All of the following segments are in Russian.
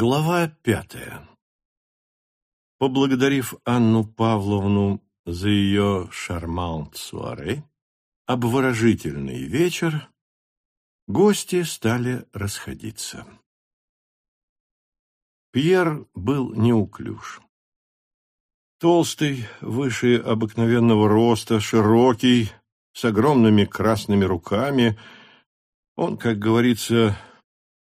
Глава пятая Поблагодарив Анну Павловну за ее шармант суаре, обворожительный вечер, гости стали расходиться. Пьер был неуклюж. Толстый, выше обыкновенного роста, широкий, с огромными красными руками, он, как говорится,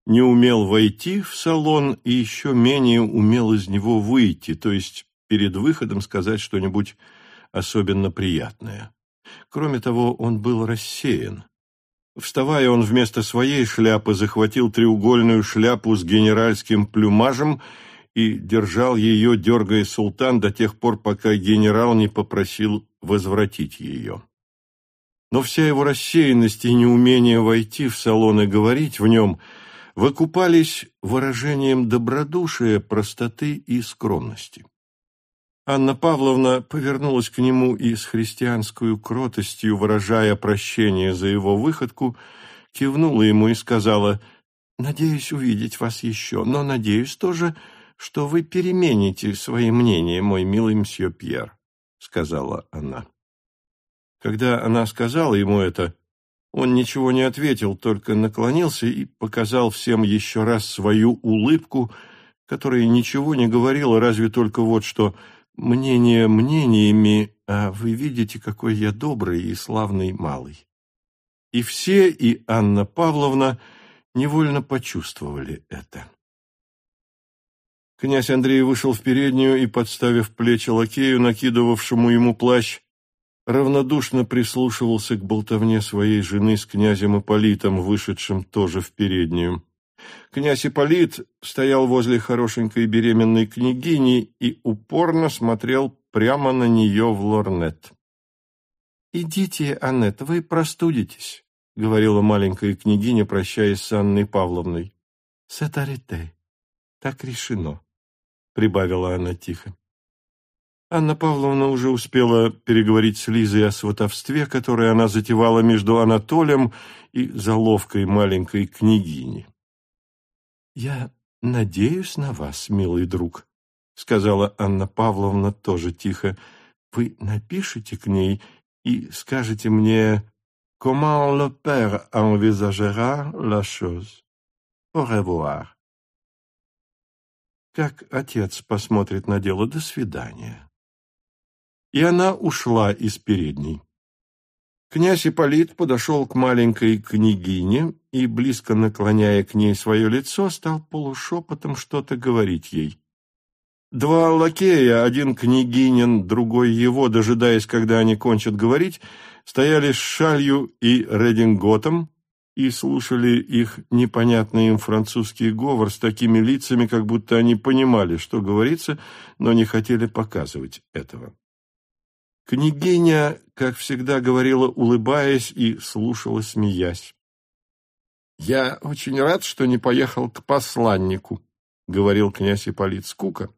не умел войти в салон и еще менее умел из него выйти, то есть перед выходом сказать что-нибудь особенно приятное. Кроме того, он был рассеян. Вставая, он вместо своей шляпы захватил треугольную шляпу с генеральским плюмажем и держал ее, дергая султан, до тех пор, пока генерал не попросил возвратить ее. Но вся его рассеянность и неумение войти в салон и говорить в нем – выкупались выражением добродушия, простоты и скромности. Анна Павловна повернулась к нему и с христианской кротостью, выражая прощение за его выходку, кивнула ему и сказала, «Надеюсь увидеть вас еще, но надеюсь тоже, что вы перемените свои мнения, мой милый мсье Пьер», — сказала она. Когда она сказала ему это, он ничего не ответил, только наклонился и показал всем еще раз свою улыбку, которая ничего не говорила, разве только вот что «мнение мнениями, а вы видите, какой я добрый и славный малый». И все, и Анна Павловна невольно почувствовали это. Князь Андрей вышел в переднюю и, подставив плечи лакею, накидывавшему ему плащ, равнодушно прислушивался к болтовне своей жены с князем Ипполитом, вышедшим тоже в переднюю. Князь Ипполит стоял возле хорошенькой беременной княгини и упорно смотрел прямо на нее в лорнет. «Идите, Аннет, вы простудитесь», — говорила маленькая княгиня, прощаясь с Анной Павловной. «Сетарите, так решено», — прибавила она тихо. Анна Павловна уже успела переговорить с Лизой о сватовстве, которое она затевала между Анатолием и заловкой маленькой княгини. «Я надеюсь на вас, милый друг», — сказала Анна Павловна тоже тихо. «Вы напишите к ней и скажете мне «Comment le père envisagera la chose? Au revoir». Как отец посмотрит на дело «До свидания» и она ушла из передней. Князь Ипполит подошел к маленькой княгине и, близко наклоняя к ней свое лицо, стал полушепотом что-то говорить ей. Два лакея, один княгинин, другой его, дожидаясь, когда они кончат говорить, стояли с шалью и рединготом и слушали их непонятный им французский говор с такими лицами, как будто они понимали, что говорится, но не хотели показывать этого. Княгиня, как всегда, говорила, улыбаясь и слушала, смеясь. «Я очень рад, что не поехал к посланнику», — говорил князь Ипполит Скука.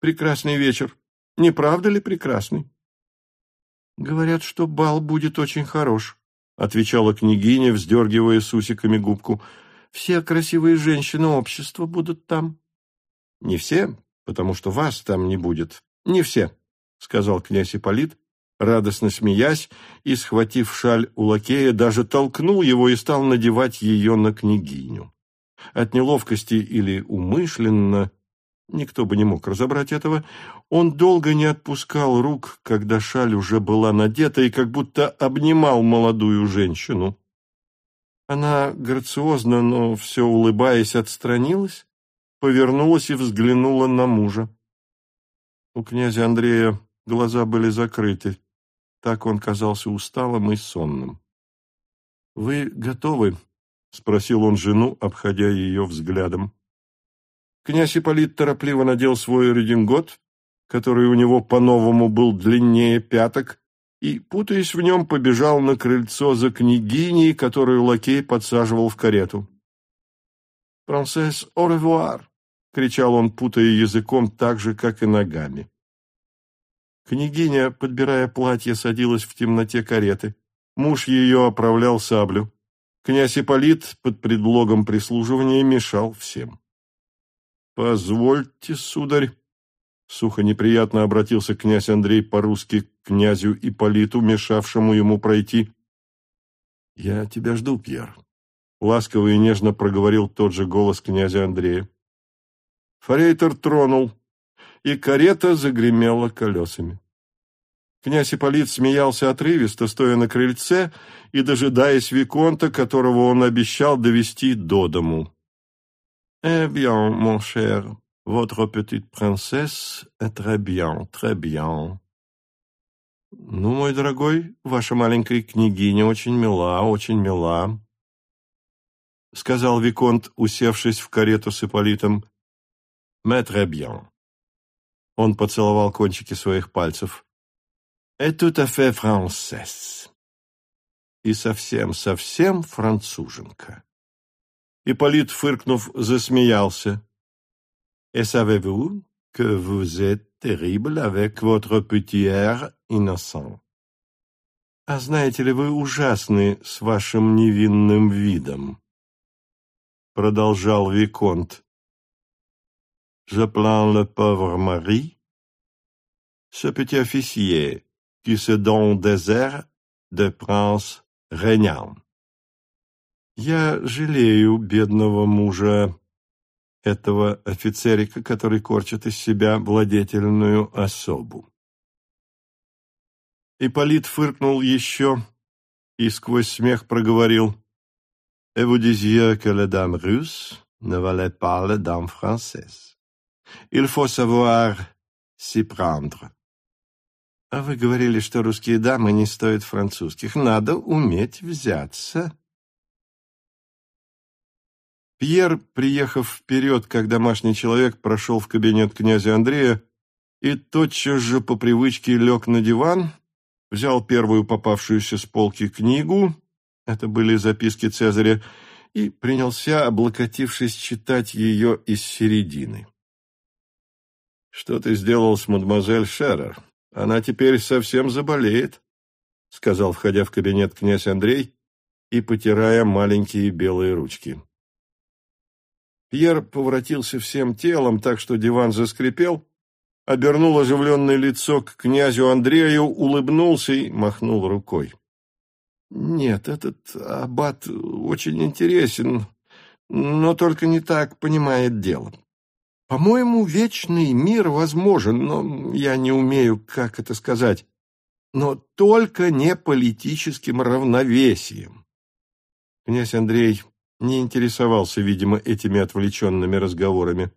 «Прекрасный вечер. Не правда ли прекрасный?» «Говорят, что бал будет очень хорош», — отвечала княгиня, вздергивая с усиками губку. «Все красивые женщины общества будут там». «Не все, потому что вас там не будет. Не все», — сказал князь Ипполит, радостно смеясь, и, схватив шаль у лакея, даже толкнул его и стал надевать ее на княгиню. От неловкости или умышленно, никто бы не мог разобрать этого, он долго не отпускал рук, когда шаль уже была надета, и как будто обнимал молодую женщину. Она грациозно, но все улыбаясь, отстранилась, повернулась и взглянула на мужа. У князя Андрея Глаза были закрыты. Так он казался усталым и сонным. «Вы готовы?» — спросил он жену, обходя ее взглядом. Князь Ипполит торопливо надел свой редингот, который у него по-новому был длиннее пяток, и, путаясь в нем, побежал на крыльцо за княгиней, которую лакей подсаживал в карету. «Франсесс, au revoir!» — кричал он, путая языком так же, как и ногами. Княгиня, подбирая платье, садилась в темноте кареты. Муж ее оправлял саблю. Князь Ипполит под предлогом прислуживания мешал всем. Позвольте, сударь. Сухо неприятно обратился князь Андрей по-русски к князю Ипполиту, мешавшему ему пройти. «Я тебя жду, Пьер», — ласково и нежно проговорил тот же голос князя Андрея. Форейтер тронул, и карета загремела колесами. Князь Ипполит смеялся отрывисто, стоя на крыльце и дожидаясь Виконта, которого он обещал довести до дому. «Eh bien, mon cher, votre petite princesse est très bien, très bien». «Ну, мой дорогой, ваша маленькая княгиня очень мила, очень мила», — сказал Виконт, усевшись в карету с Ипполитом. «Mais très bien». Он поцеловал кончики своих пальцев. «Et tout à fait française». И совсем-совсем француженка. Ипполит, фыркнув, засмеялся. «Et savez-vous que vous êtes terrible avec votre petit air innocent?» «А знаете ли вы ужасны с вашим невинным видом?» Продолжал Виконт. «Je plains le pauvre mari, ce petit officier qui se donne des airs de prince régnant». Я жалею бедного мужа этого офицерика, который корчит из себя владетельную особу. Ипполит фыркнул еще и сквозь смех проговорил «Et vous disiez que la dame russe ne valait pas la dame française. Il faut savoir s'y prendre». А вы говорили, что русские дамы не стоят французских. Надо уметь взяться Пьер, приехав вперед, как домашний человек, прошел в кабинет князя Андрея и тотчас же по привычке лег на диван, взял первую попавшуюся с полки книгу, это были записки Цезаря, и принялся, облокотившись, читать ее из середины. «Что ты сделал с мадемуазель Шерер? Она теперь совсем заболеет», — сказал, входя в кабинет князь Андрей и потирая маленькие белые ручки. Пьер поворотился всем телом, так что диван заскрипел, обернул оживленное лицо к князю Андрею, улыбнулся и махнул рукой. «Нет, этот аббат очень интересен, но только не так понимает дело. По-моему, вечный мир возможен, но я не умею, как это сказать, но только не политическим равновесием». Князь Андрей не интересовался, видимо, этими отвлеченными разговорами.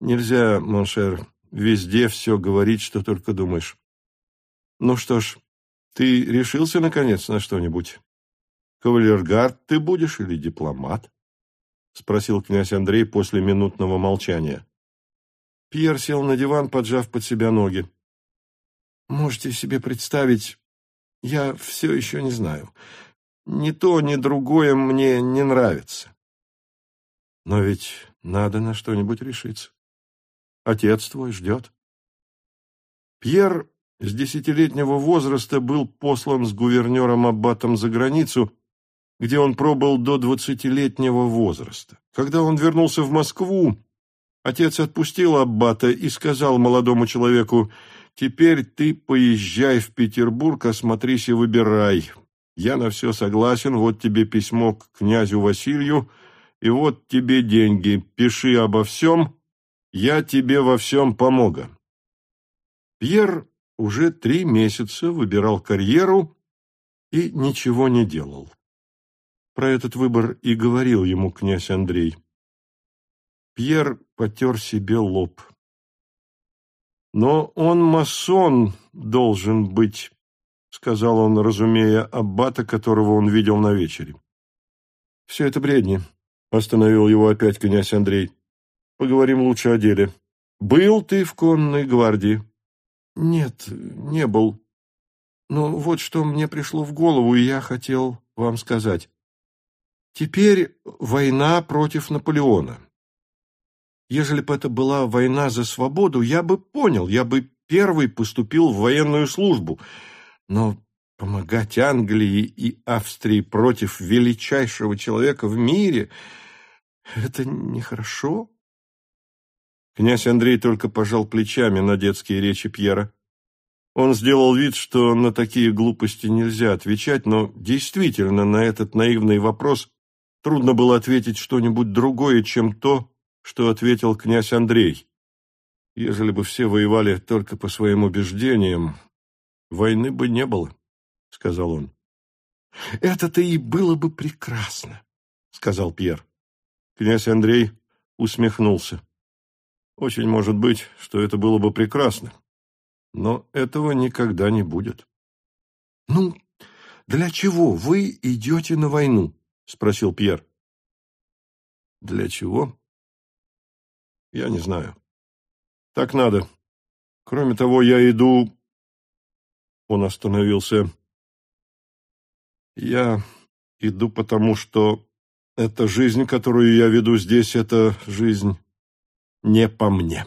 Нельзя, mon cher, везде все говорить, что только думаешь. Ну что ж, ты решился, наконец, на что-нибудь? Кавалергард ты будешь или дипломат? Спросил князь Андрей после минутного молчания. Пьер сел на диван, поджав под себя ноги. Можете себе представить, я все еще не знаю. Ни то, ни другое мне не нравится. Но ведь надо на что-нибудь решиться. Отец твой ждет. Пьер с десятилетнего возраста был послан с гувернером Аббатом за границу, где он пробыл до двадцатилетнего возраста. Когда он вернулся в Москву, отец отпустил Аббата и сказал молодому человеку, «Теперь ты поезжай в Петербург, осмотрись и выбирай. Я на все согласен, вот тебе письмо к князю Василию, и вот тебе деньги. Пиши обо всем, я тебе во всем помогу. Пьер уже три месяца выбирал карьеру и ничего не делал. Про этот выбор и говорил ему князь Андрей. Пьер потер себе лоб. Но он масон должен быть, — сказал он, разумея аббата, которого он видел на вечере. «Все это бредни», — остановил его опять князь Андрей. «Поговорим лучше о деле. Был ты в конной гвардии?» «Нет, не был. Но вот что мне пришло в голову, и я хотел вам сказать. Теперь война против Наполеона. Ежели бы это была война за свободу, я бы понял, я бы первый поступил в военную службу». Но помогать Англии и Австрии против величайшего человека в мире — это нехорошо. Князь Андрей только пожал плечами на детские речи Пьера. Он сделал вид, что на такие глупости нельзя отвечать, но действительно на этот наивный вопрос трудно было ответить что-нибудь другое, чем то, что ответил князь Андрей. Ежели бы все воевали только по своим убеждениям, войны бы не было, — сказал он. — Это-то и было бы прекрасно, — сказал Пьер. Князь Андрей усмехнулся. Очень может быть, что это было бы прекрасно, но этого никогда не будет. — Ну, для чего вы идете на войну? — спросил Пьер. — Для чего? — Я не знаю. Так надо. Кроме того, я иду... Он остановился. Я иду потому, что эта жизнь, которую я веду здесь, это жизнь не по мне.